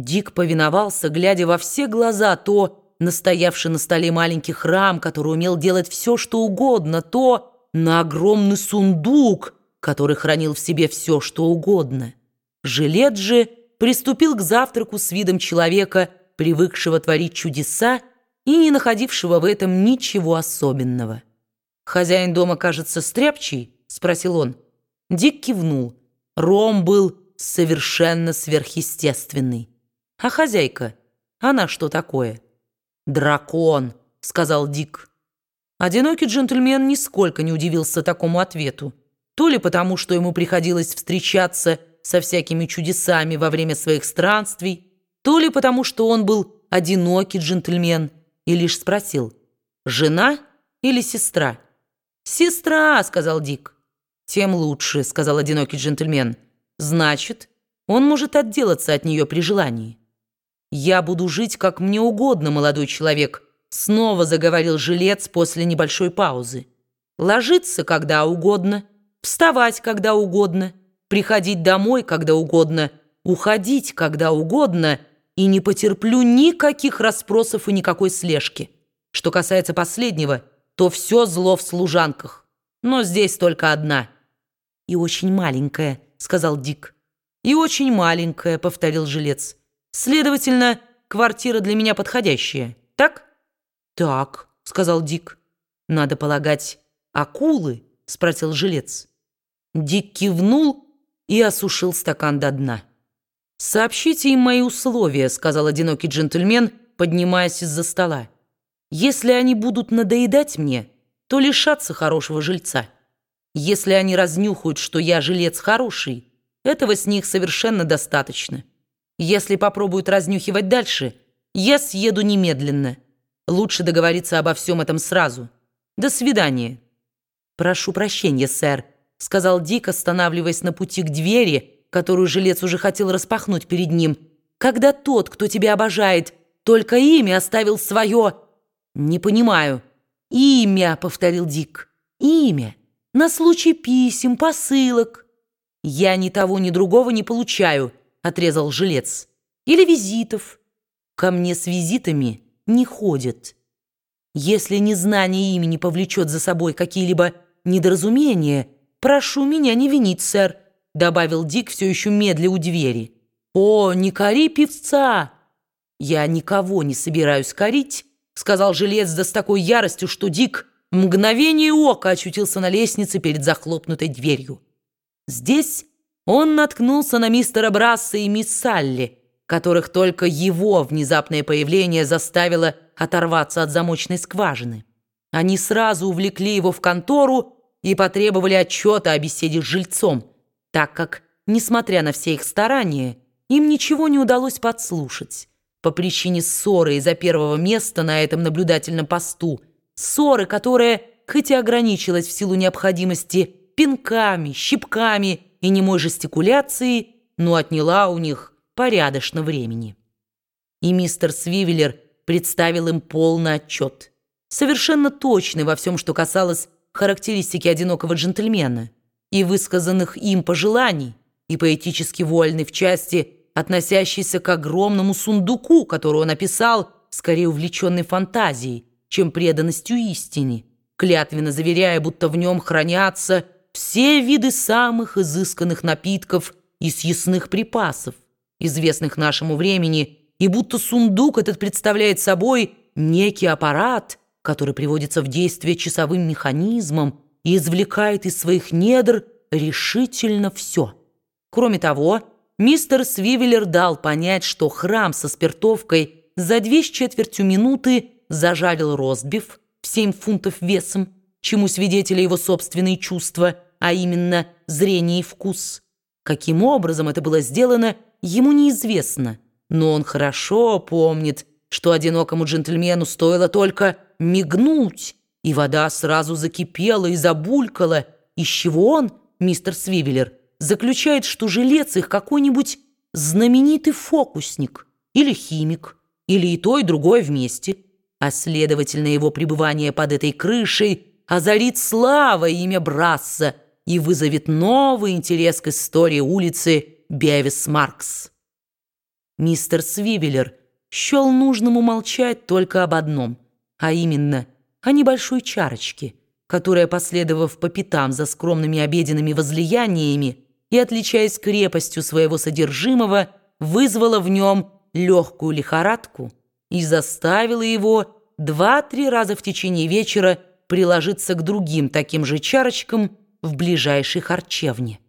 Дик повиновался, глядя во все глаза то настоявший на столе маленький храм, который умел делать все, что угодно, то на огромный сундук, который хранил в себе все, что угодно. Жилет же приступил к завтраку с видом человека, привыкшего творить чудеса и не находившего в этом ничего особенного. «Хозяин дома, кажется, стряпчий?» — спросил он. Дик кивнул. Ром был совершенно сверхъестественный. А хозяйка, она что такое? «Дракон», — сказал Дик. Одинокий джентльмен нисколько не удивился такому ответу. То ли потому, что ему приходилось встречаться со всякими чудесами во время своих странствий, то ли потому, что он был одинокий джентльмен и лишь спросил «Жена или сестра?» «Сестра», — сказал Дик. «Тем лучше», — сказал одинокий джентльмен. «Значит, он может отделаться от нее при желании». «Я буду жить, как мне угодно, молодой человек», — снова заговорил жилец после небольшой паузы. «Ложиться, когда угодно, вставать, когда угодно, приходить домой, когда угодно, уходить, когда угодно, и не потерплю никаких расспросов и никакой слежки. Что касается последнего, то все зло в служанках. Но здесь только одна». «И очень маленькая», — сказал Дик. «И очень маленькая», — повторил жилец. Следовательно, квартира для меня подходящая, так? Так, сказал Дик. Надо полагать, акулы? Спросил жилец. Дик кивнул и осушил стакан до дна. «Сообщите им мои условия», — сказал одинокий джентльмен, поднимаясь из-за стола. «Если они будут надоедать мне, то лишатся хорошего жильца. Если они разнюхают, что я жилец хороший, этого с них совершенно достаточно». Если попробуют разнюхивать дальше, я съеду немедленно. Лучше договориться обо всем этом сразу. До свидания». «Прошу прощения, сэр», — сказал Дик, останавливаясь на пути к двери, которую жилец уже хотел распахнуть перед ним. «Когда тот, кто тебя обожает, только имя оставил свое...» «Не понимаю». «Имя», — повторил Дик. «Имя. На случай писем, посылок». «Я ни того, ни другого не получаю». — отрезал жилец. «Или визитов. Ко мне с визитами не ходят. Если незнание имени повлечет за собой какие-либо недоразумения, прошу меня не винить, сэр», — добавил Дик все еще медля у двери. «О, не кори певца!» «Я никого не собираюсь корить», — сказал жилец да с такой яростью, что Дик мгновение ока очутился на лестнице перед захлопнутой дверью. Здесь он наткнулся на мистера Брасса и мисс Салли, которых только его внезапное появление заставило оторваться от замочной скважины. Они сразу увлекли его в контору и потребовали отчета о беседе с жильцом, так как, несмотря на все их старания, им ничего не удалось подслушать. По причине ссоры из-за первого места на этом наблюдательном посту, ссоры, которая, хоть и ограничилась в силу необходимости пинками, щипками и немой жестикуляции, но отняла у них порядочно времени. И мистер Свивеллер представил им полный отчет, совершенно точный во всем, что касалось характеристики одинокого джентльмена и высказанных им пожеланий, и поэтически вольный в части, относящейся к огромному сундуку, который он описал, скорее увлеченной фантазией, чем преданностью истине, клятвенно заверяя, будто в нем хранятся все виды самых изысканных напитков и съестных припасов, известных нашему времени, и будто сундук этот представляет собой некий аппарат, который приводится в действие часовым механизмом и извлекает из своих недр решительно все. Кроме того, мистер Свивеллер дал понять, что храм со спиртовкой за две с четвертью минуты зажарил ростбиф в семь фунтов весом, чему свидетели его собственные чувства, а именно зрение и вкус. Каким образом это было сделано, ему неизвестно, но он хорошо помнит, что одинокому джентльмену стоило только мигнуть, и вода сразу закипела и забулькала, из чего он, мистер Свивеллер, заключает, что жилец их какой-нибудь знаменитый фокусник или химик, или и то, и другое вместе, а следовательно его пребывание под этой крышей – озарит слава имя Брасса и вызовет новый интерес к истории улицы Бевис-Маркс. мистер Свивеллер счел нужным умолчать только об одном, а именно о небольшой чарочке, которая, последовав по пятам за скромными обеденными возлияниями и отличаясь крепостью своего содержимого, вызвала в нем легкую лихорадку и заставила его два-три раза в течение вечера приложиться к другим таким же чарочкам в ближайшей харчевне.